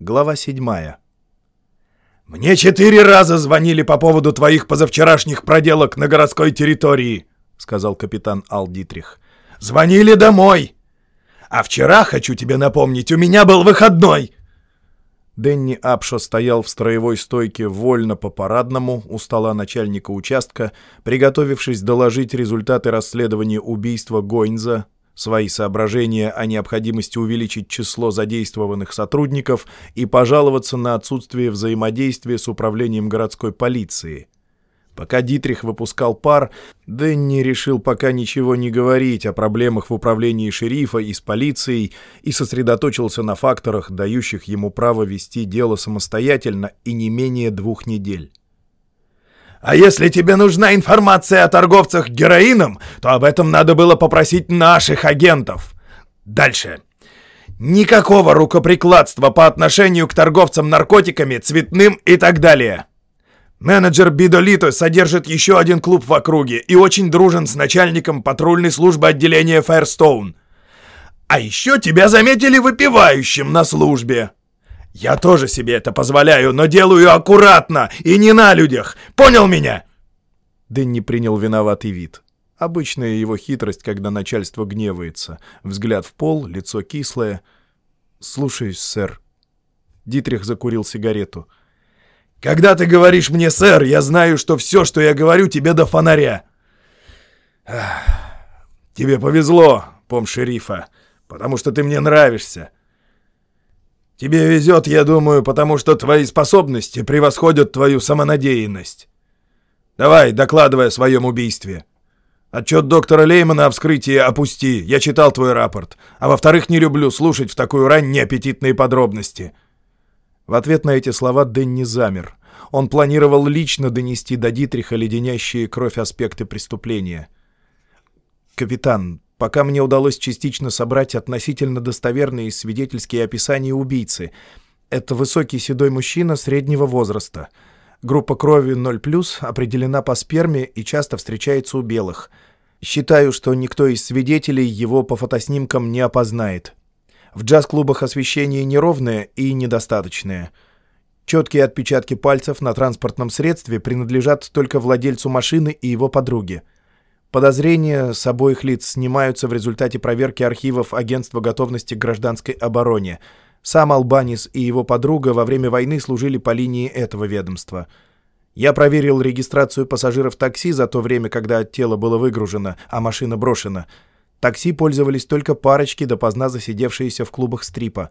Глава 7. «Мне четыре раза звонили по поводу твоих позавчерашних проделок на городской территории», — сказал капитан Ал Дитрих. «Звонили домой. А вчера, хочу тебе напомнить, у меня был выходной». Дэнни Апшо стоял в строевой стойке вольно по парадному у стола начальника участка, приготовившись доложить результаты расследования убийства Гойнза, свои соображения о необходимости увеличить число задействованных сотрудников и пожаловаться на отсутствие взаимодействия с управлением городской полиции. Пока Дитрих выпускал пар, Дэнни решил пока ничего не говорить о проблемах в управлении шерифа и с полицией и сосредоточился на факторах, дающих ему право вести дело самостоятельно и не менее двух недель. А если тебе нужна информация о торговцах героином, то об этом надо было попросить наших агентов. Дальше. Никакого рукоприкладства по отношению к торговцам наркотиками, цветным и так далее. Менеджер Бидолито содержит еще один клуб в округе и очень дружен с начальником патрульной службы отделения Файрстоун. А еще тебя заметили выпивающим на службе. Я тоже себе это позволяю, но делаю аккуратно и не на людях. Понял меня?» Дэнни принял виноватый вид. Обычная его хитрость, когда начальство гневается. Взгляд в пол, лицо кислое. «Слушаюсь, сэр». Дитрих закурил сигарету. Когда ты говоришь мне, сэр, я знаю, что все, что я говорю, тебе до фонаря. Тебе повезло, пом шерифа, потому что ты мне нравишься. Тебе везет, я думаю, потому что твои способности превосходят твою самонадеянность. Давай, докладывай о своем убийстве. Отчет доктора Леймана о вскрытии опусти, я читал твой рапорт. А во-вторых, не люблю слушать в такую рань неаппетитные подробности. В ответ на эти слова Дэнни замер. Он планировал лично донести до Дитриха леденящие кровь аспекты преступления. «Капитан, пока мне удалось частично собрать относительно достоверные свидетельские описания убийцы. Это высокий седой мужчина среднего возраста. Группа крови 0+, определена по сперме и часто встречается у белых. Считаю, что никто из свидетелей его по фотоснимкам не опознает». В джаз-клубах освещение неровное и недостаточное. Четкие отпечатки пальцев на транспортном средстве принадлежат только владельцу машины и его подруге. Подозрения с обоих лиц снимаются в результате проверки архивов Агентства готовности к гражданской обороне. Сам Албанис и его подруга во время войны служили по линии этого ведомства. Я проверил регистрацию пассажиров такси за то время, когда тело было выгружено, а машина брошена – Такси пользовались только парочки, допоздна засидевшиеся в клубах стрипа.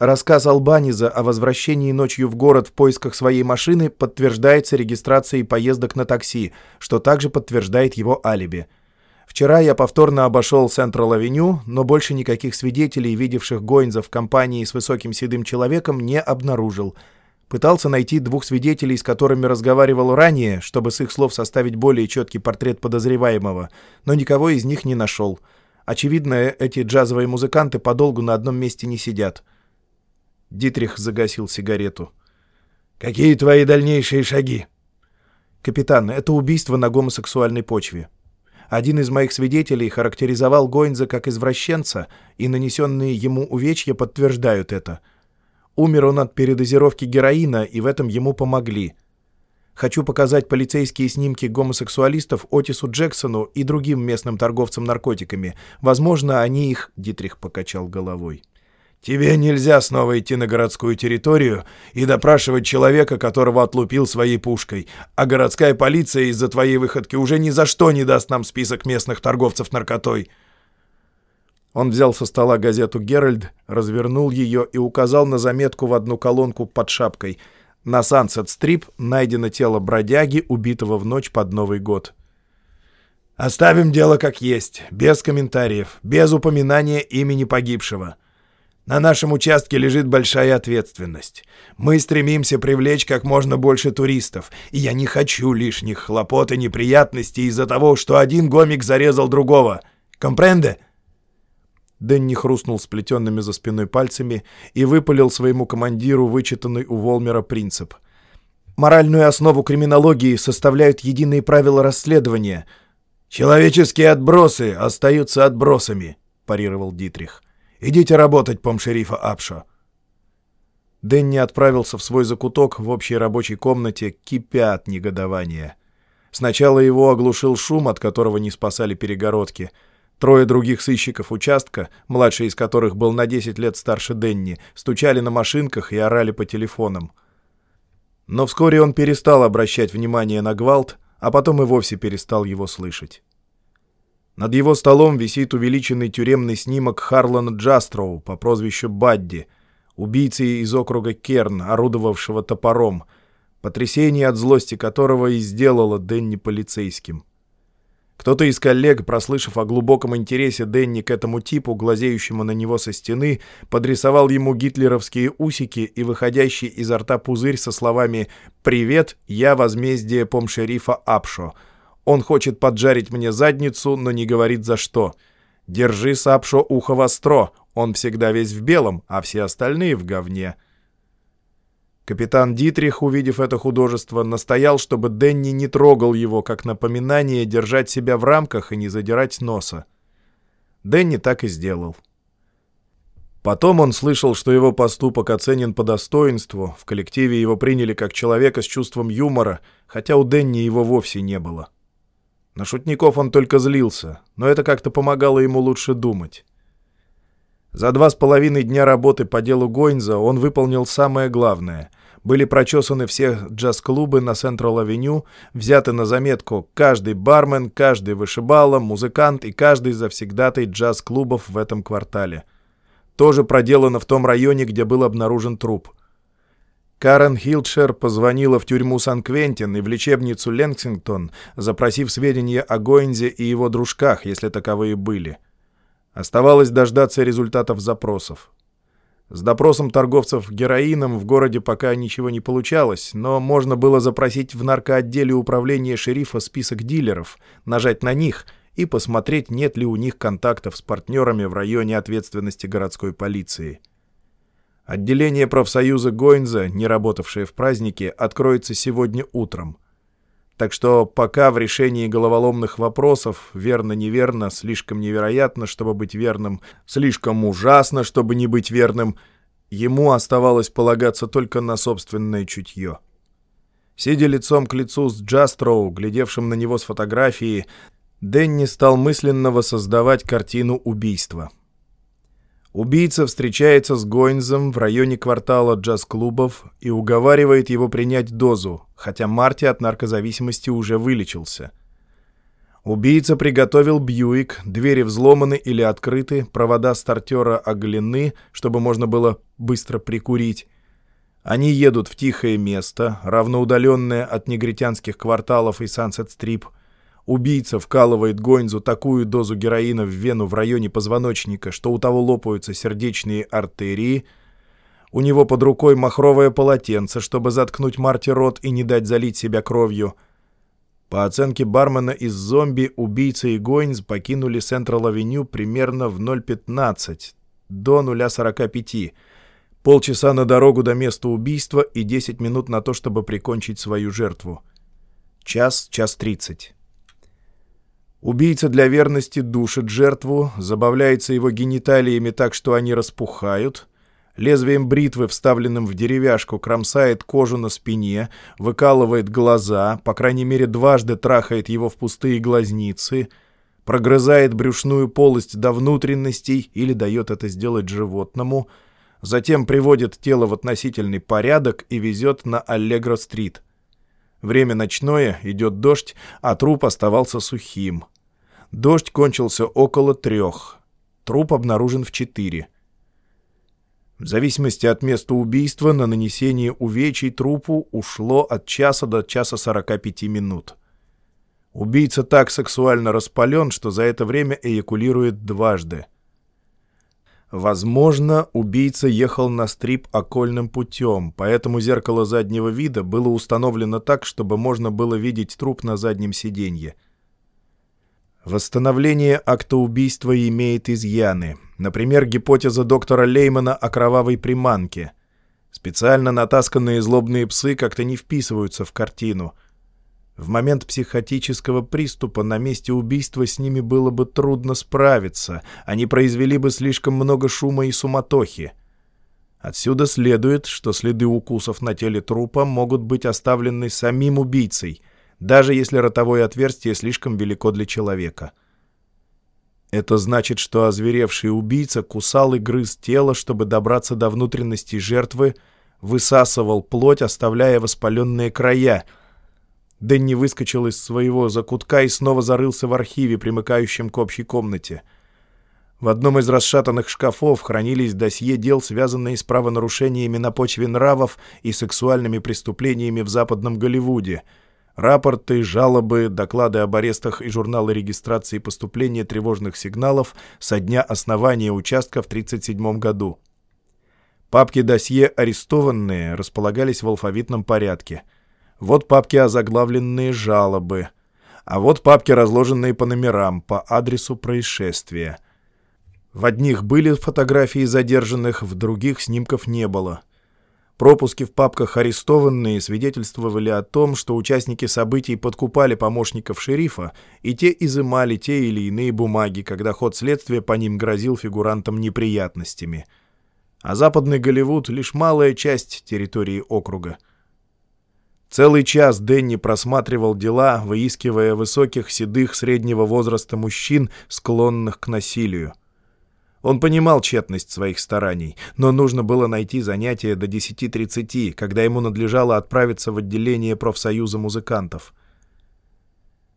Рассказ Албаниза о возвращении ночью в город в поисках своей машины подтверждается регистрацией поездок на такси, что также подтверждает его алиби. Вчера я повторно обошел Централ-авеню, но больше никаких свидетелей, видевших Гойнза в компании с высоким седым человеком, не обнаружил – Пытался найти двух свидетелей, с которыми разговаривал ранее, чтобы с их слов составить более четкий портрет подозреваемого, но никого из них не нашел. Очевидно, эти джазовые музыканты подолгу на одном месте не сидят. Дитрих загасил сигарету. «Какие твои дальнейшие шаги?» «Капитан, это убийство на гомосексуальной почве. Один из моих свидетелей характеризовал Гойнза как извращенца, и нанесенные ему увечья подтверждают это». Умер он от передозировки героина, и в этом ему помогли. Хочу показать полицейские снимки гомосексуалистов Отису Джексону и другим местным торговцам наркотиками. Возможно, они их...» — Дитрих покачал головой. «Тебе нельзя снова идти на городскую территорию и допрашивать человека, которого отлупил своей пушкой, а городская полиция из-за твоей выходки уже ни за что не даст нам список местных торговцев наркотой». Он взял со стола газету «Геральд», развернул ее и указал на заметку в одну колонку под шапкой. На Сансет-стрип найдено тело бродяги, убитого в ночь под Новый год. «Оставим дело как есть, без комментариев, без упоминания имени погибшего. На нашем участке лежит большая ответственность. Мы стремимся привлечь как можно больше туристов, и я не хочу лишних хлопот и неприятностей из-за того, что один гомик зарезал другого. Компренде?» Дэнни хрустнул сплетенными за спиной пальцами и выпалил своему командиру вычитанный у Волмера принцип. «Моральную основу криминологии составляют единые правила расследования. Человеческие отбросы остаются отбросами», — парировал Дитрих. «Идите работать, пом-шерифа Апшо». Дэнни отправился в свой закуток в общей рабочей комнате, кипя от негодования. Сначала его оглушил шум, от которого не спасали перегородки. Трое других сыщиков участка, младший из которых был на 10 лет старше Денни, стучали на машинках и орали по телефонам. Но вскоре он перестал обращать внимание на гвалт, а потом и вовсе перестал его слышать. Над его столом висит увеличенный тюремный снимок Харлана Джастроу по прозвищу Бадди, убийцы из округа Керн, орудовавшего топором — потрясение от злости которого и сделало Дэнни полицейским. Кто-то из коллег, прослышав о глубоком интересе Дэнни к этому типу, глазеющему на него со стены, подрисовал ему гитлеровские усики и выходящий изо рта пузырь со словами «Привет, я возмездие помшерифа Апшо. Он хочет поджарить мне задницу, но не говорит за что. Держи, Сапшо, ухо востро, он всегда весь в белом, а все остальные в говне». Капитан Дитрих, увидев это художество, настоял, чтобы Денни не трогал его, как напоминание держать себя в рамках и не задирать носа. Денни так и сделал. Потом он слышал, что его поступок оценен по достоинству, в коллективе его приняли как человека с чувством юмора, хотя у Денни его вовсе не было. На шутников он только злился, но это как-то помогало ему лучше думать. За два с половиной дня работы по делу Гойнза он выполнил самое главное — были прочесаны все джаз-клубы на Централ-авеню, взяты на заметку каждый бармен, каждый вышибала, музыкант и каждый завсегдатый джаз-клубов в этом квартале. Тоже проделано в том районе, где был обнаружен труп. Карен Хилдшер позвонила в тюрьму Сан-Квентин и в лечебницу Ленксингтон, запросив сведения о Гоинзе и его дружках, если таковые были. Оставалось дождаться результатов запросов. С допросом торговцев героином в городе пока ничего не получалось, но можно было запросить в наркоотделе управления шерифа список дилеров, нажать на них и посмотреть, нет ли у них контактов с партнерами в районе ответственности городской полиции. Отделение профсоюза Гойнза, не работавшее в празднике, откроется сегодня утром. Так что пока в решении головоломных вопросов верно-неверно, слишком невероятно, чтобы быть верным, слишком ужасно, чтобы не быть верным, ему оставалось полагаться только на собственное чутье. Сидя лицом к лицу с Джастроу, глядевшим на него с фотографии, Дэнни стал мысленно воссоздавать картину убийства — Убийца встречается с Гойнзом в районе квартала джаз-клубов и уговаривает его принять дозу, хотя Марти от наркозависимости уже вылечился. Убийца приготовил Бьюик, двери взломаны или открыты, провода стартера оголены, чтобы можно было быстро прикурить. Они едут в тихое место, равноудаленное от негритянских кварталов и Сансет-Стрип – Убийца вкалывает Гойнзу такую дозу героина в вену в районе позвоночника, что у того лопаются сердечные артерии. У него под рукой махровое полотенце, чтобы заткнуть Марти рот и не дать залить себя кровью. По оценке бармена из зомби, убийца и Гойнз покинули Централ-авеню примерно в 0.15 до 0.45. Полчаса на дорогу до места убийства и 10 минут на то, чтобы прикончить свою жертву. Час, час тридцать. Убийца для верности душит жертву, забавляется его гениталиями так, что они распухают, лезвием бритвы, вставленным в деревяшку, кромсает кожу на спине, выкалывает глаза, по крайней мере дважды трахает его в пустые глазницы, прогрызает брюшную полость до внутренностей или дает это сделать животному, затем приводит тело в относительный порядок и везет на Аллегро-стрит — Время ночное, идет дождь, а труп оставался сухим. Дождь кончился около трех. Труп обнаружен в четыре. В зависимости от места убийства на нанесение увечий трупу ушло от часа до часа 45 минут. Убийца так сексуально распален, что за это время эякулирует дважды. Возможно, убийца ехал на стрип окольным путем, поэтому зеркало заднего вида было установлено так, чтобы можно было видеть труп на заднем сиденье. Восстановление акта убийства имеет изъяны. Например, гипотеза доктора Леймана о кровавой приманке. Специально натасканные злобные псы как-то не вписываются в картину — в момент психотического приступа на месте убийства с ними было бы трудно справиться, они произвели бы слишком много шума и суматохи. Отсюда следует, что следы укусов на теле трупа могут быть оставлены самим убийцей, даже если ротовое отверстие слишком велико для человека. Это значит, что озверевший убийца кусал и грыз тело, чтобы добраться до внутренности жертвы, высасывал плоть, оставляя воспаленные края. Дэнни выскочил из своего закутка и снова зарылся в архиве, примыкающем к общей комнате — в одном из расшатанных шкафов хранились досье дел, связанные с правонарушениями на почве нравов и сексуальными преступлениями в Западном Голливуде. Рапорты, жалобы, доклады об арестах и журналы регистрации поступления тревожных сигналов со дня основания участка в 1937 году. Папки досье «Арестованные» располагались в алфавитном порядке. Вот папки озаглавленные «Жалобы». А вот папки, разложенные по номерам, по адресу происшествия – в одних были фотографии задержанных, в других снимков не было. Пропуски в папках арестованные свидетельствовали о том, что участники событий подкупали помощников шерифа, и те изымали те или иные бумаги, когда ход следствия по ним грозил фигурантам неприятностями. А западный Голливуд — лишь малая часть территории округа. Целый час Дэнни просматривал дела, выискивая высоких, седых, среднего возраста мужчин, склонных к насилию. Он понимал тщетность своих стараний, но нужно было найти занятие до 10.30, когда ему надлежало отправиться в отделение профсоюза музыкантов.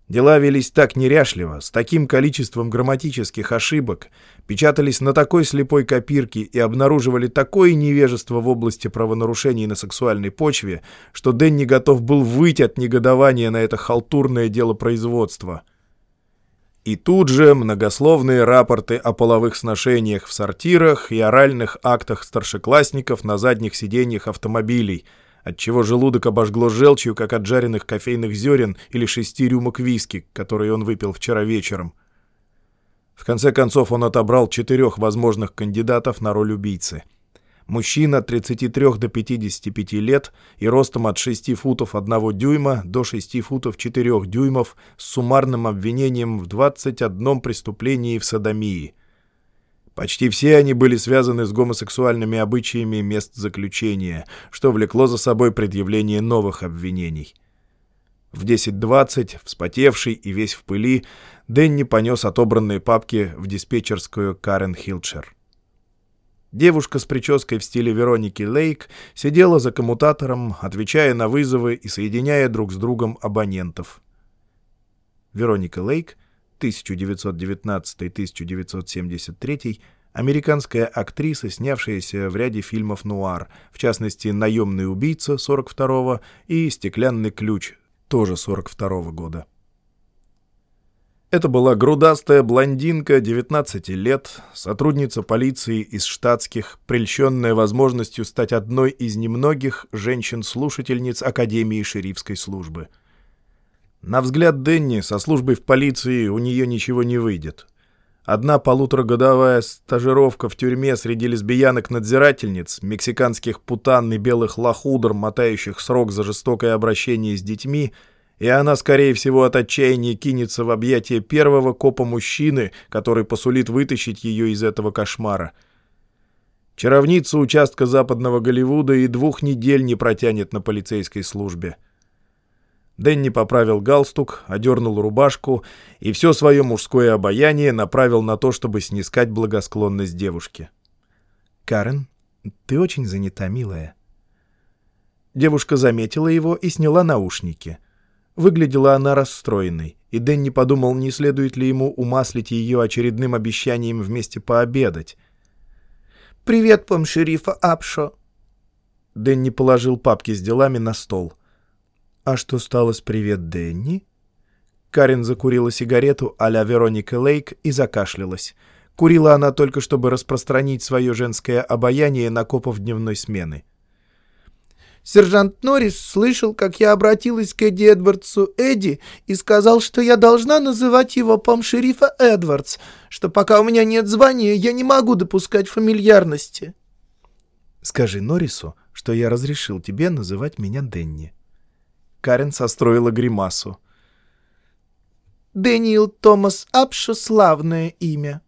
Дела велись так неряшливо, с таким количеством грамматических ошибок, печатались на такой слепой копирке и обнаруживали такое невежество в области правонарушений на сексуальной почве, что Дэнни готов был выйти от негодования на это халтурное дело производства — и тут же многословные рапорты о половых сношениях в сортирах и оральных актах старшеклассников на задних сиденьях автомобилей, отчего желудок обожгло желчью, как от жареных кофейных зерен или шести рюмок виски, которые он выпил вчера вечером. В конце концов он отобрал четырех возможных кандидатов на роль убийцы — Мужчина от 33 до 55 лет и ростом от 6 футов 1 дюйма до 6 футов 4 дюймов с суммарным обвинением в 21 преступлении в садомии. Почти все они были связаны с гомосексуальными обычаями мест заключения, что влекло за собой предъявление новых обвинений. В 10.20, вспотевший и весь в пыли, Дэнни понес отобранные папки в диспетчерскую Карен Хилчер. Девушка с прической в стиле Вероники Лейк сидела за коммутатором, отвечая на вызовы и соединяя друг с другом абонентов. Вероника Лейк, 1919-1973, американская актриса, снявшаяся в ряде фильмов «Нуар», в частности «Наемный убийца» 42-го и «Стеклянный ключ» тоже 42-го года. Это была грудастая блондинка 19 лет, сотрудница полиции из штатских, прельщенная возможностью стать одной из немногих женщин-слушательниц Академии шерифской службы. На взгляд Денни, со службой в полиции у нее ничего не выйдет. Одна полуторагодовая стажировка в тюрьме среди лесбиянок-надзирательниц, мексиканских путан и белых лохудр, мотающих срок за жестокое обращение с детьми — и она, скорее всего, от отчаяния кинется в объятия первого копа-мужчины, который посулит вытащить ее из этого кошмара. Чаровница участка западного Голливуда и двух недель не протянет на полицейской службе. Дэнни поправил галстук, одернул рубашку и все свое мужское обаяние направил на то, чтобы снискать благосклонность девушки. «Карен, ты очень занята, милая». Девушка заметила его и сняла наушники — Выглядела она расстроенной, и Дэнни подумал, не следует ли ему умаслить ее очередным обещанием вместе пообедать. «Привет, пом шерифа Апшо!» Дэнни положил папки с делами на стол. «А что стало с «Привет, Дэнни»?» Карен закурила сигарету а-ля Вероника Лейк и закашлялась. Курила она только, чтобы распространить свое женское обаяние на копов дневной смены. Сержант Норрис слышал, как я обратилась к Эдди Эдвардсу Эдди и сказал, что я должна называть его пом-шерифа Эдвардс, что пока у меня нет звания, я не могу допускать фамильярности. Скажи Норрису, что я разрешил тебе называть меня Денни. Карен состроила гримасу. Дэниел Томас Апшо — славное имя.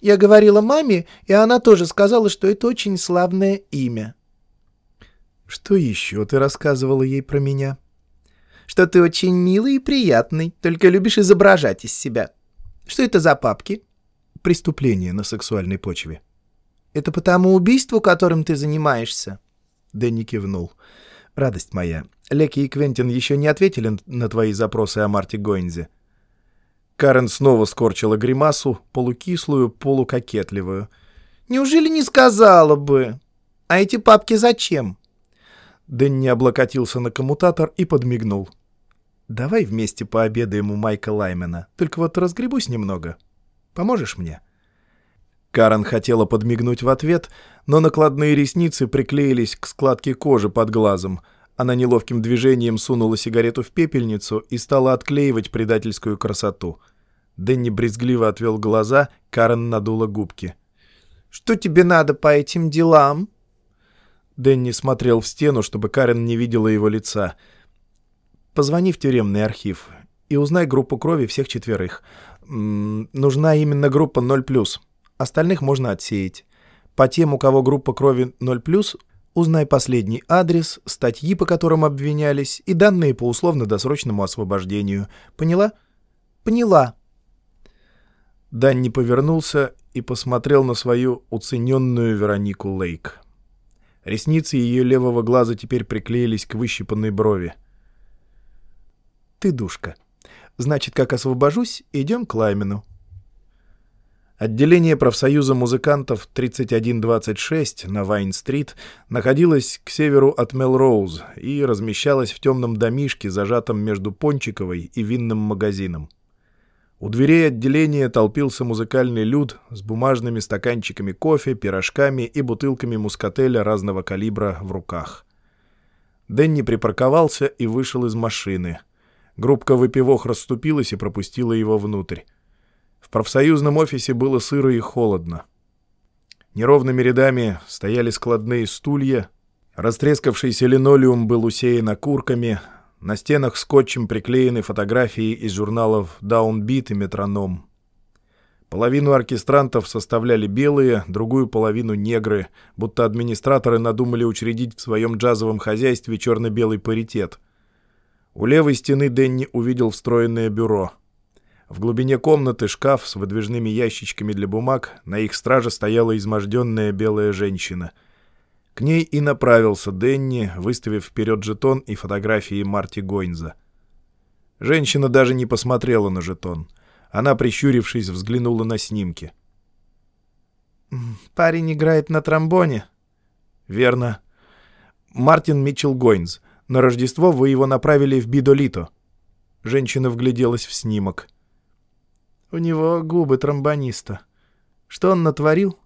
Я говорила маме, и она тоже сказала, что это очень славное имя. Что еще ты рассказывала ей про меня? Что ты очень милый и приятный, только любишь изображать из себя. Что это за папки? Преступление на сексуальной почве. Это по тому убийству, которым ты занимаешься? Дэнни кивнул. Радость моя, Леки и Квентин еще не ответили на твои запросы о Марте Гойнзе. Карен снова скорчила гримасу, полукислую, полукокетливую. «Неужели не сказала бы? А эти папки зачем?» Дэнни облокотился на коммутатор и подмигнул. «Давай вместе пообедаем у Майка Лаймена, только вот разгребусь немного. Поможешь мне?» Карен хотела подмигнуть в ответ, но накладные ресницы приклеились к складке кожи под глазом. Она неловким движением сунула сигарету в пепельницу и стала отклеивать предательскую красоту. Дэнни брезгливо отвел глаза, Карен надула губки. «Что тебе надо по этим делам?» Дэнни смотрел в стену, чтобы Карен не видела его лица. «Позвони в тюремный архив и узнай группу крови всех четверых. М -м, нужна именно группа 0+. Остальных можно отсеять. По тем, у кого группа крови 0+, узнай последний адрес, статьи, по которым обвинялись, и данные по условно-досрочному освобождению. Поняла?» «Поняла», Данни повернулся и посмотрел на свою уцененную Веронику Лейк. Ресницы ее левого глаза теперь приклеились к выщипанной брови. «Ты душка. Значит, как освобожусь, идем к Лаймену». Отделение профсоюза музыкантов 3126 на Вайн-стрит находилось к северу от Мелроуз и размещалось в темном домишке, зажатом между Пончиковой и винным магазином. У дверей отделения толпился музыкальный люд с бумажными стаканчиками кофе, пирожками и бутылками мускателя разного калибра в руках. Дэнни припарковался и вышел из машины. Группка выпивох расступилась и пропустила его внутрь. В профсоюзном офисе было сыро и холодно. Неровными рядами стояли складные стулья, растрескавшийся линолеум был усеян окурками, на стенах скотчем приклеены фотографии из журналов «Даунбит» и «Метроном». Половину оркестрантов составляли белые, другую половину — негры, будто администраторы надумали учредить в своем джазовом хозяйстве черно-белый паритет. У левой стены Денни увидел встроенное бюро. В глубине комнаты шкаф с выдвижными ящичками для бумаг, на их страже стояла изможденная белая женщина — к ней и направился Денни, выставив вперед жетон и фотографии Марти Гойнза. Женщина даже не посмотрела на жетон. Она, прищурившись, взглянула на снимки. «Парень играет на тромбоне?» «Верно. Мартин Митчелл Гойнз. На Рождество вы его направили в Бидолито». Женщина вгляделась в снимок. «У него губы тромбониста. Что он натворил?»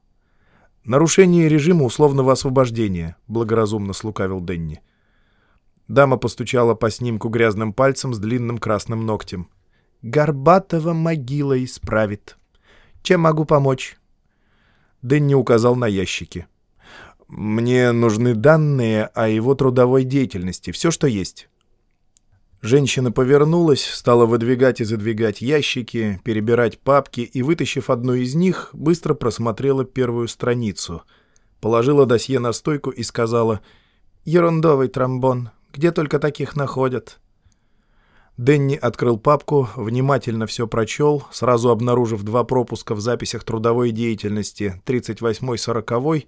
«Нарушение режима условного освобождения», — благоразумно слукавил Денни. Дама постучала по снимку грязным пальцем с длинным красным ногтем. «Горбатого могила исправит. Чем могу помочь?» Денни указал на ящики. «Мне нужны данные о его трудовой деятельности, все, что есть». Женщина повернулась, стала выдвигать и задвигать ящики, перебирать папки и, вытащив одну из них, быстро просмотрела первую страницу. Положила досье на стойку и сказала «Ерундовый тромбон, где только таких находят». Денни открыл папку, внимательно все прочел, сразу обнаружив два пропуска в записях трудовой деятельности 38-40,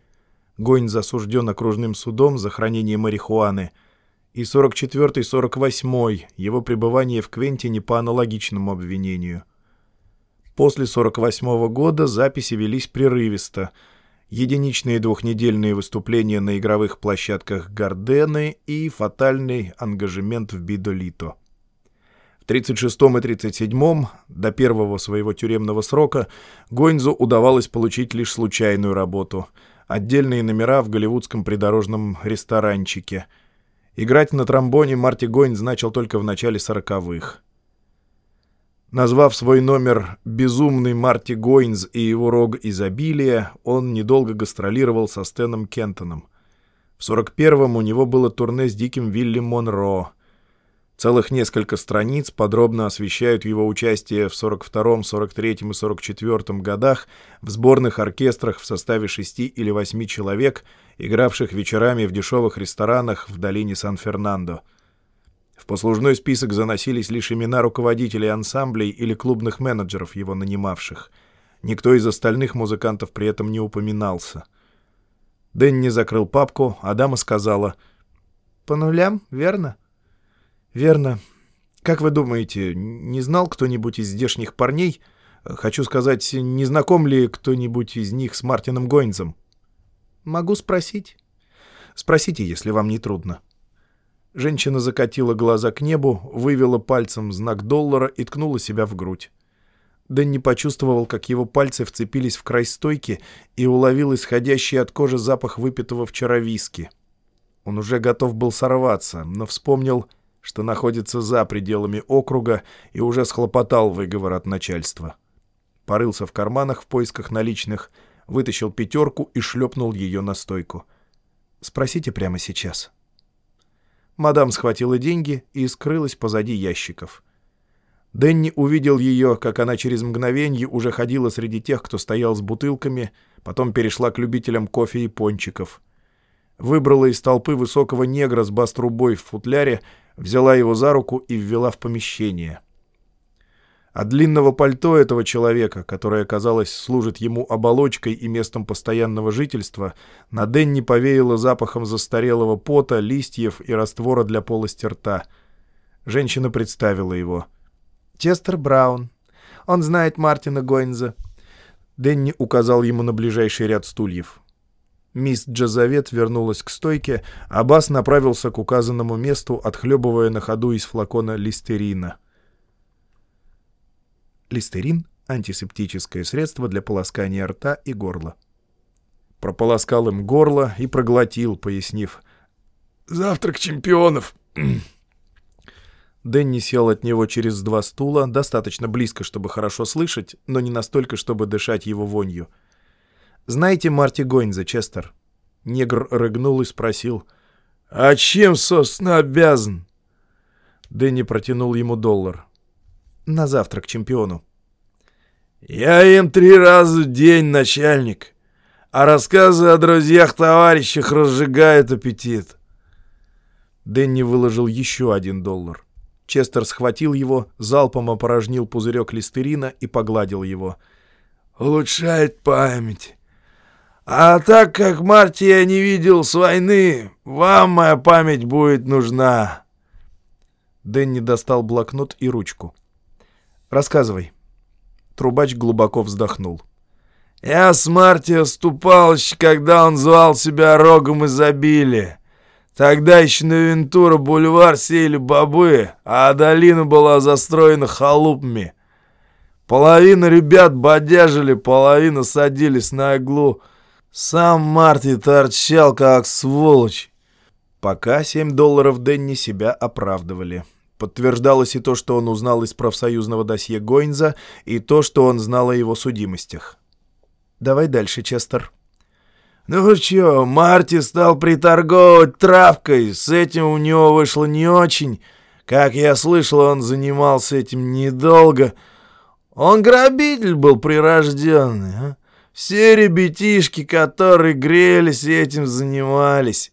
Гонь засужден окружным судом за хранение марихуаны – и 44-48 его пребывание в Квентине по аналогичному обвинению. После 48 -го года записи велись прерывисто. Единичные двухнедельные выступления на игровых площадках Гардены и фатальный ангажемент в Бидолито. В 36-м и 37-м, до первого своего тюремного срока, Гойнзу удавалось получить лишь случайную работу — отдельные номера в голливудском придорожном ресторанчике — Играть на тромбоне Марти Гойн начал только в начале сороковых. Назвав свой номер «Безумный Марти Гойнс и его рог изобилия», он недолго гастролировал со Стэном Кентоном. В 41-м у него было турне с диким Вилли Монро. Целых несколько страниц подробно освещают его участие в 42-м, 43-м и 44-м годах в сборных оркестрах в составе шести или восьми человек, игравших вечерами в дешевых ресторанах в долине Сан-Фернандо. В послужной список заносились лишь имена руководителей ансамблей или клубных менеджеров, его нанимавших. Никто из остальных музыкантов при этом не упоминался. Дэнни закрыл папку, а дама сказала «По нулям, верно?» «Верно. Как вы думаете, не знал кто-нибудь из здешних парней? Хочу сказать, не знаком ли кто-нибудь из них с Мартином Гойнзом?» «Могу спросить». «Спросите, если вам не трудно». Женщина закатила глаза к небу, вывела пальцем знак доллара и ткнула себя в грудь. Дэнни почувствовал, как его пальцы вцепились в край стойки и уловил исходящий от кожи запах выпитого вчера виски. Он уже готов был сорваться, но вспомнил что находится за пределами округа и уже схлопотал выговор от начальства. Порылся в карманах в поисках наличных, вытащил пятерку и шлепнул ее на стойку. «Спросите прямо сейчас». Мадам схватила деньги и скрылась позади ящиков. Дэнни увидел ее, как она через мгновенье уже ходила среди тех, кто стоял с бутылками, потом перешла к любителям кофе и пончиков. Выбрала из толпы высокого негра с бас-трубой в футляре, взяла его за руку и ввела в помещение. От длинного пальто этого человека, которое, казалось, служит ему оболочкой и местом постоянного жительства, на Денни повеяло запахом застарелого пота, листьев и раствора для полости рта. Женщина представила его. «Честер Браун. Он знает Мартина Гойнза». Денни указал ему на ближайший ряд стульев. Мисс Джазавет вернулась к стойке, а Бас направился к указанному месту, отхлебывая на ходу из флакона листерина. Листерин — антисептическое средство для полоскания рта и горла. Прополоскал им горло и проглотил, пояснив. «Завтрак чемпионов!» Дэнни сел от него через два стула, достаточно близко, чтобы хорошо слышать, но не настолько, чтобы дышать его вонью — знаете Марти Гойнза, Честер?» Негр рыгнул и спросил. «А чем, собственно, обязан?» Дэнни протянул ему доллар. «На завтрак чемпиону». «Я им три раза в день, начальник, а рассказы о друзьях-товарищах разжигают аппетит». Дэнни выложил еще один доллар. Честер схватил его, залпом опорожнил пузырек листерина и погладил его. «Улучшает память. А так как Марти я не видел с войны, вам моя память будет нужна. Дэнни достал блокнот и ручку. «Рассказывай». Трубач глубоко вздохнул. «Я с Марти ступал, когда он звал себя рогом изобилия. Тогда еще на Вентура бульвар сеяли бобы, а долина была застроена халупами. Половина ребят бодяжили, половина садились на иглу — сам Марти торчал, как сволочь. Пока 7 долларов Денни себя оправдывали. Подтверждалось и то, что он узнал из профсоюзного досье Гойнза, и то, что он знал о его судимостях. «Давай дальше, Честер». «Ну чё, Марти стал приторговывать травкой, с этим у него вышло не очень. Как я слышал, он занимался этим недолго. Он грабитель был прирожденный, а? Все ребятишки, которые грелись, этим занимались.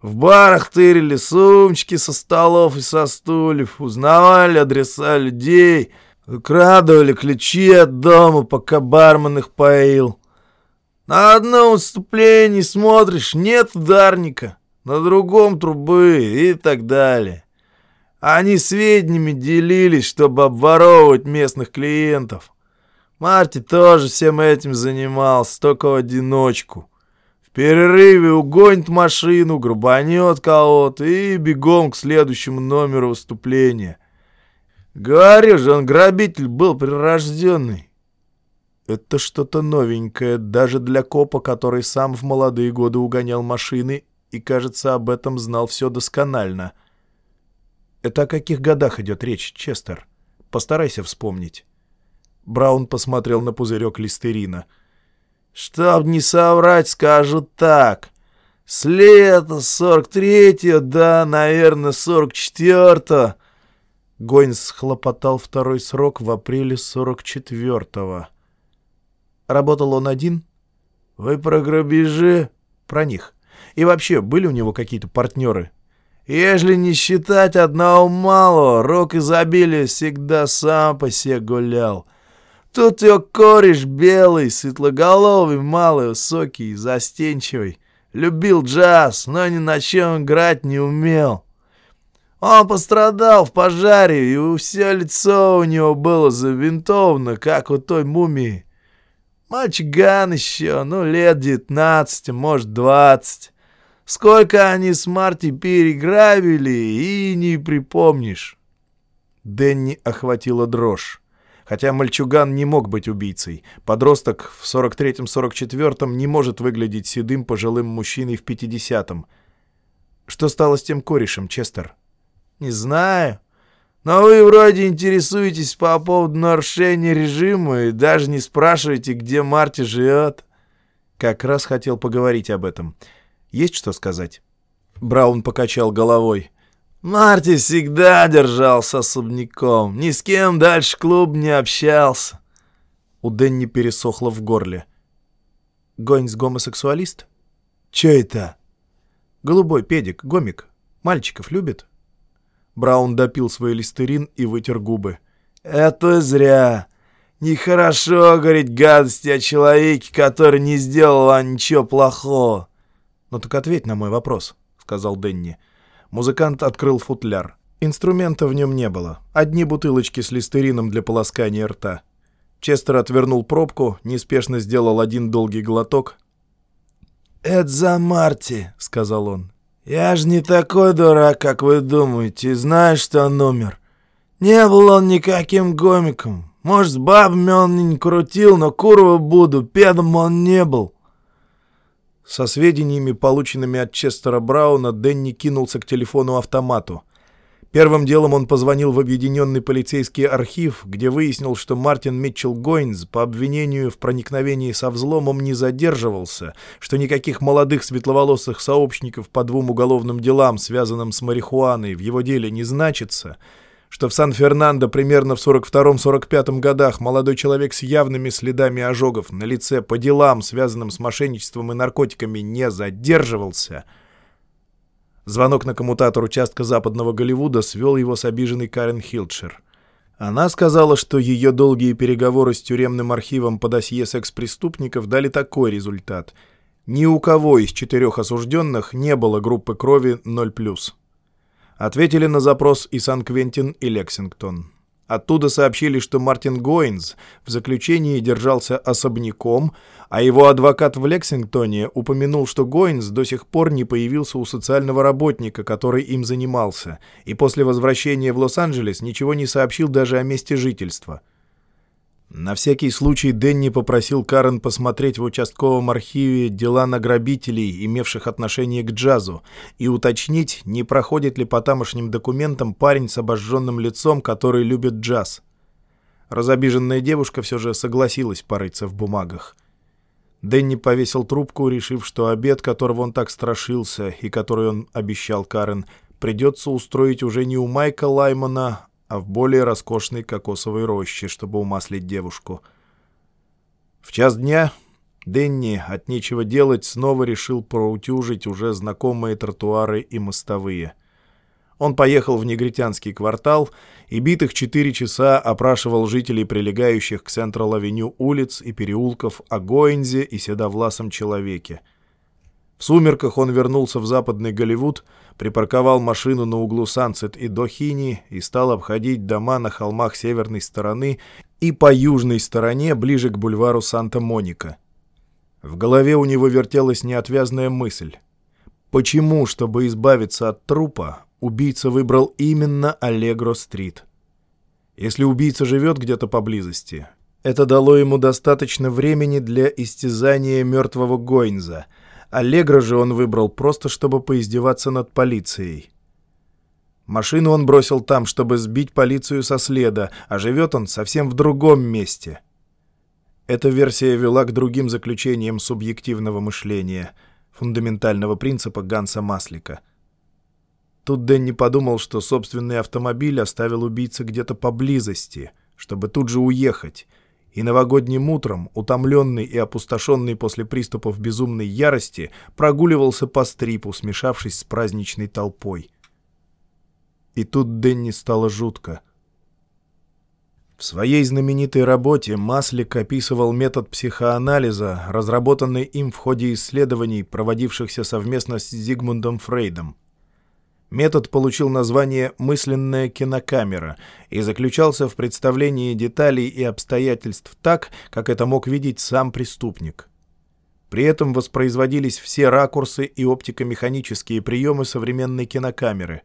В барах тырили сумочки со столов и со стульев, узнавали адреса людей, украдывали ключи от дома, пока бармен их поил. На одном выступлении смотришь, нет ударника, на другом трубы и так далее. Они сведениями делились, чтобы обворовывать местных клиентов. Марти тоже всем этим занимался, только в одиночку. В перерыве угонит машину, грубанет кого-то и бегом к следующему номеру выступления. Говорю же, он грабитель был прирожденный. Это что-то новенькое, даже для копа, который сам в молодые годы угонял машины и, кажется, об этом знал все досконально. Это о каких годах идет речь, Честер? Постарайся вспомнить. Браун посмотрел на пузырек листерина. «Чтоб не соврать, скажу так. С лета сорок третьего, да, наверное, сорок четвертого Гойнс хлопотал второй срок в апреле 44-го. Работал он один? Вы про грабежи? Про них. И вообще, были у него какие-то партнеры? Ежели не считать одного малого, рок изобилия всегда сам по себе гулял. Тут ее кореш белый, светлоголовый, малый, высокий, застенчивый. Любил джаз, но ни на чем играть не умел. Он пострадал в пожаре, и все лицо у него было завинтовано, как у той мумии. Мальчиган еще, ну, лет девятнадцать, может, двадцать. Сколько они с Марти переграбили, и не припомнишь. Дэнни охватила дрожь. Хотя мальчуган не мог быть убийцей. Подросток в 43-44 не может выглядеть седым пожилым мужчиной в 50-м. Что стало с тем корешем, Честер? Не знаю. Но вы вроде интересуетесь по поводу нарушения режима и даже не спрашиваете, где Марти живет. Как раз хотел поговорить об этом. Есть что сказать?» Браун покачал головой. «Марти всегда держался особняком. Ни с кем дальше клуб не общался». У Дэнни пересохло в горле. «Гонь с гомосексуалист?» «Чё это?» «Голубой педик, гомик. Мальчиков любит?» Браун допил свой листерин и вытер губы. «Это зря. Нехорошо говорить гадости о человеке, который не сделал ничего плохого. «Ну так ответь на мой вопрос», — сказал Денни. Музыкант открыл футляр. Инструмента в нем не было. Одни бутылочки с листерином для полоскания рта. Честер отвернул пробку, неспешно сделал один долгий глоток. «Это за Марти», — сказал он. «Я же не такой дурак, как вы думаете, знаю, что он умер. Не был он никаким гомиком. Может, с бабами он не крутил, но курва буду, педом он не был. Со сведениями, полученными от Честера Брауна, Дэнни кинулся к телефону-автомату. Первым делом он позвонил в Объединенный полицейский архив, где выяснил, что Мартин Митчелл Гойнс по обвинению в проникновении со взломом не задерживался, что никаких молодых светловолосых сообщников по двум уголовным делам, связанным с марихуаной, в его деле не значится — что в Сан-Фернандо примерно в 42-45 годах молодой человек с явными следами ожогов на лице по делам, связанным с мошенничеством и наркотиками, не задерживался. Звонок на коммутатор участка западного Голливуда свел его с обиженной Карен Хилдшир. Она сказала, что ее долгие переговоры с тюремным архивом по досье секс-преступников дали такой результат. Ни у кого из четырех осужденных не было группы крови 0+. Ответили на запрос и Сан-Квентин, и Лексингтон. Оттуда сообщили, что Мартин Гоинз в заключении держался особняком, а его адвокат в Лексингтоне упомянул, что Гоинз до сих пор не появился у социального работника, который им занимался, и после возвращения в Лос-Анджелес ничего не сообщил даже о месте жительства. На всякий случай Дэнни попросил Карен посмотреть в участковом архиве дела награбителей, имевших отношение к джазу, и уточнить, не проходит ли по тамошним документам парень с обожженным лицом, который любит джаз. Разобиженная девушка все же согласилась порыться в бумагах. Дэнни повесил трубку, решив, что обед, которого он так страшился и который он обещал Карен, придется устроить уже не у Майка Лаймана, а в более роскошной кокосовой роще, чтобы умаслить девушку. В час дня Дэнни от нечего делать снова решил проутюжить уже знакомые тротуары и мостовые. Он поехал в негритянский квартал и битых четыре часа опрашивал жителей прилегающих к Централ-авеню улиц и переулков о Гоинзе и седовласом человеке — в сумерках он вернулся в западный Голливуд, припарковал машину на углу Сансет и Дохини и стал обходить дома на холмах северной стороны и по южной стороне, ближе к бульвару Санта-Моника. В голове у него вертелась неотвязная мысль. Почему, чтобы избавиться от трупа, убийца выбрал именно Аллегро-стрит? Если убийца живет где-то поблизости, это дало ему достаточно времени для истязания мертвого Гойнза — Аллегро же он выбрал просто, чтобы поиздеваться над полицией. Машину он бросил там, чтобы сбить полицию со следа, а живет он совсем в другом месте. Эта версия вела к другим заключениям субъективного мышления, фундаментального принципа Ганса Маслика. Тут Дэнни подумал, что собственный автомобиль оставил убийца где-то поблизости, чтобы тут же уехать, и новогодним утром, утомленный и опустошенный после приступов безумной ярости, прогуливался по стрипу, смешавшись с праздничной толпой. И тут Дэнни стало жутко. В своей знаменитой работе Маслик описывал метод психоанализа, разработанный им в ходе исследований, проводившихся совместно с Зигмундом Фрейдом. Метод получил название «мысленная кинокамера» и заключался в представлении деталей и обстоятельств так, как это мог видеть сам преступник. При этом воспроизводились все ракурсы и оптико-механические приемы современной кинокамеры.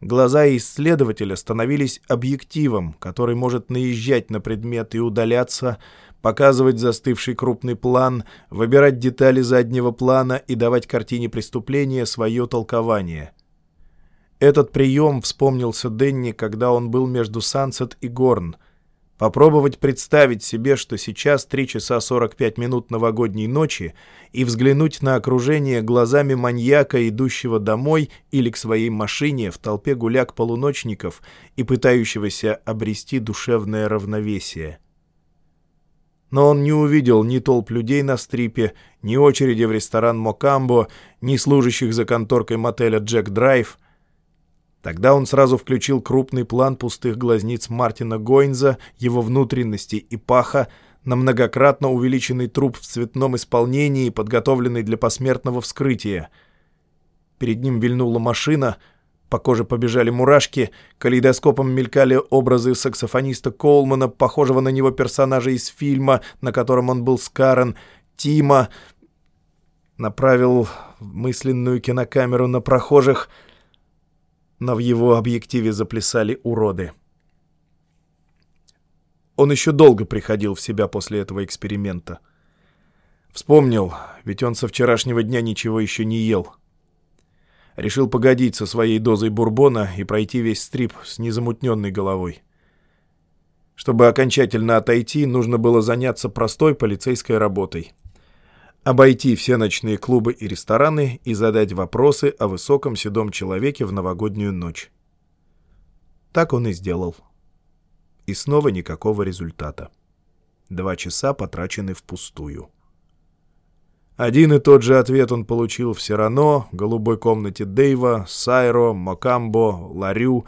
Глаза исследователя становились объективом, который может наезжать на предмет и удаляться, показывать застывший крупный план, выбирать детали заднего плана и давать картине преступления свое толкование – этот прием вспомнился Денни, когда он был между Сансет и Горн. Попробовать представить себе, что сейчас 3 часа 45 минут новогодней ночи, и взглянуть на окружение глазами маньяка, идущего домой или к своей машине в толпе гуляк-полуночников и пытающегося обрести душевное равновесие. Но он не увидел ни толп людей на стрипе, ни очереди в ресторан Мокамбо, ни служащих за конторкой мотеля «Джек Драйв», Тогда он сразу включил крупный план пустых глазниц Мартина Гойнза, его внутренности и паха, на многократно увеличенный труп в цветном исполнении, подготовленный для посмертного вскрытия. Перед ним вильнула машина, по коже побежали мурашки, калейдоскопом мелькали образы саксофониста Колмана, похожего на него персонажа из фильма, на котором он был скаран, Тима. Направил мысленную кинокамеру на прохожих — но в его объективе заплясали уроды. Он еще долго приходил в себя после этого эксперимента. Вспомнил, ведь он со вчерашнего дня ничего еще не ел. Решил погодить со своей дозой бурбона и пройти весь стрип с незамутненной головой. Чтобы окончательно отойти, нужно было заняться простой полицейской работой — обойти все ночные клубы и рестораны и задать вопросы о высоком седом человеке в новогоднюю ночь. Так он и сделал. И снова никакого результата. Два часа потрачены впустую. Один и тот же ответ он получил в Сирано, голубой комнате Дэйва, Сайро, Мокамбо, Ларю,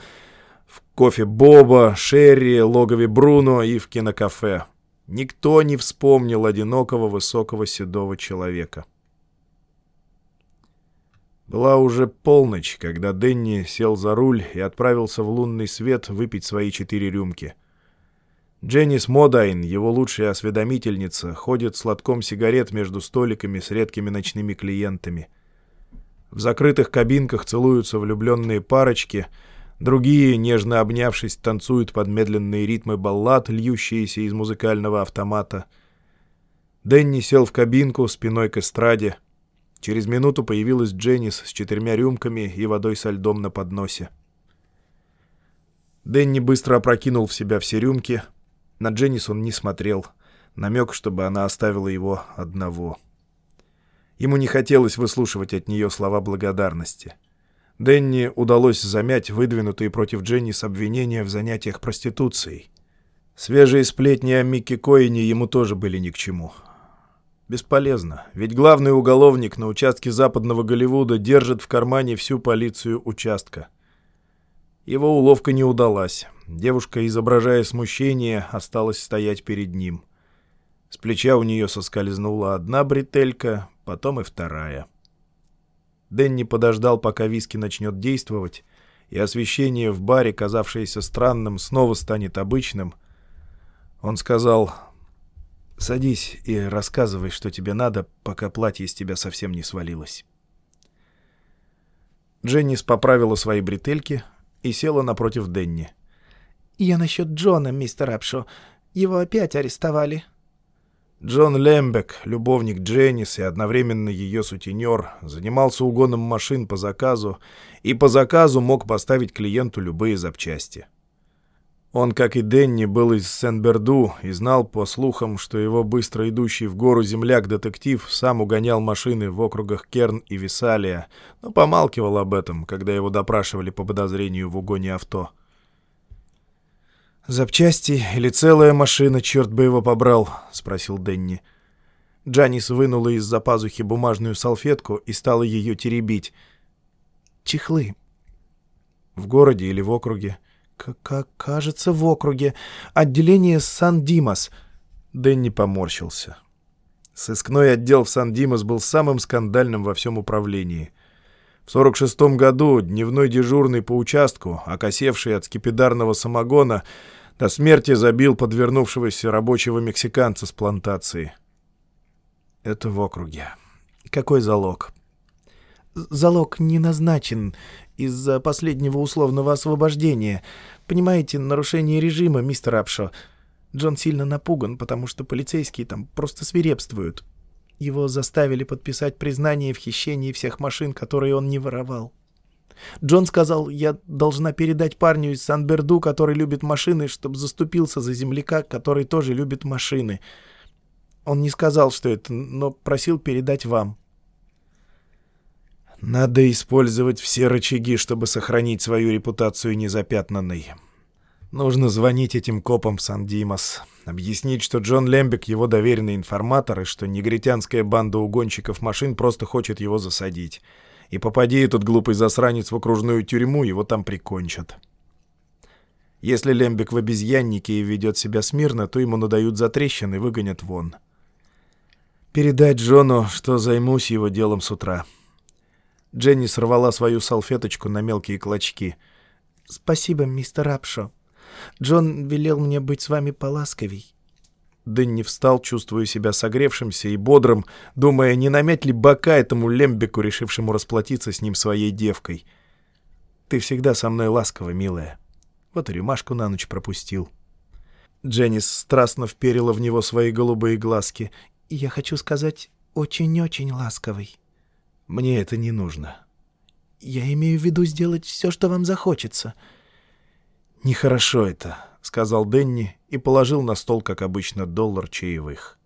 в кофе Боба, Шерри, логове Бруно и в кинокафе. Никто не вспомнил одинокого высокого седого человека. Была уже полночь, когда Денни сел за руль и отправился в лунный свет выпить свои четыре рюмки. Дженнис Модайн, его лучшая осведомительница, ходит с лотком сигарет между столиками с редкими ночными клиентами. В закрытых кабинках целуются влюбленные парочки — Другие, нежно обнявшись, танцуют под медленные ритмы баллад, льющиеся из музыкального автомата. Дэнни сел в кабинку спиной к эстраде. Через минуту появилась Дженнис с четырьмя рюмками и водой со льдом на подносе. Дэнни быстро опрокинул в себя все рюмки. На Дженнис он не смотрел. Намек, чтобы она оставила его одного. Ему не хотелось выслушивать от нее слова благодарности. — Денни удалось замять выдвинутые против Дженнис обвинения в занятиях проституцией. Свежие сплетни о Микки Коине ему тоже были ни к чему. Бесполезно, ведь главный уголовник на участке западного Голливуда держит в кармане всю полицию участка. Его уловка не удалась. Девушка, изображая смущение, осталась стоять перед ним. С плеча у нее соскользнула одна бретелька, потом и вторая. Дэнни подождал, пока виски начнет действовать, и освещение в баре, казавшееся странным, снова станет обычным. Он сказал, «Садись и рассказывай, что тебе надо, пока платье из тебя совсем не свалилось». Дженнис поправила свои бретельки и села напротив Дэнни. «Я насчет Джона, мистер Апшо. Его опять арестовали». Джон Лембек, любовник Дженнис и одновременно ее сутенер, занимался угоном машин по заказу и по заказу мог поставить клиенту любые запчасти. Он, как и Денни, был из Сен-Берду и знал по слухам, что его быстро идущий в гору земляк-детектив сам угонял машины в округах Керн и Висалия, но помалкивал об этом, когда его допрашивали по подозрению в угоне авто. «Запчасти или целая машина, черт бы его побрал?» — спросил Денни. Джанис вынула из-за пазухи бумажную салфетку и стала ее теребить. «Чехлы. В городе или в округе?» «Как кажется, в округе. Отделение Сан-Димас». Дэнни поморщился. Сыскной отдел в Сан-Димас был самым скандальным во всем управлении. В 46-м году дневной дежурный по участку, окосевший от скипидарного самогона, до смерти забил подвернувшегося рабочего мексиканца с плантации. Это в округе. Какой залог? Залог не назначен из-за последнего условного освобождения. Понимаете, нарушение режима, мистер Апшо. Джон сильно напуган, потому что полицейские там просто свирепствуют. Его заставили подписать признание в хищении всех машин, которые он не воровал. Джон сказал, я должна передать парню из Сан-Берду, который любит машины, чтобы заступился за земляка, который тоже любит машины. Он не сказал, что это, но просил передать вам. Надо использовать все рычаги, чтобы сохранить свою репутацию незапятнанной. Нужно звонить этим копам в Сан-Димас, объяснить, что Джон Лембек его доверенный информатор и что негритянская банда угонщиков машин просто хочет его засадить. И попади этот глупый засранец в окружную тюрьму, его там прикончат. Если Лембек в обезьяннике и ведет себя смирно, то ему надают затрещины и выгонят вон. Передать Джону, что займусь его делом с утра. — Дженни сорвала свою салфеточку на мелкие клочки. «Спасибо, мистер Апшо. Джон велел мне быть с вами поласковей». Дэнни встал, чувствуя себя согревшимся и бодрым, думая, не намять ли бока этому лембику, решившему расплатиться с ним своей девкой. «Ты всегда со мной ласкова, милая. Вот и рюмашку на ночь пропустил». Дженнис страстно вперила в него свои голубые глазки. «Я хочу сказать, очень-очень ласковый». Мне это не нужно. Я имею в виду сделать все, что вам захочется. Нехорошо это, сказал Денни и положил на стол, как обычно, доллар чаевых.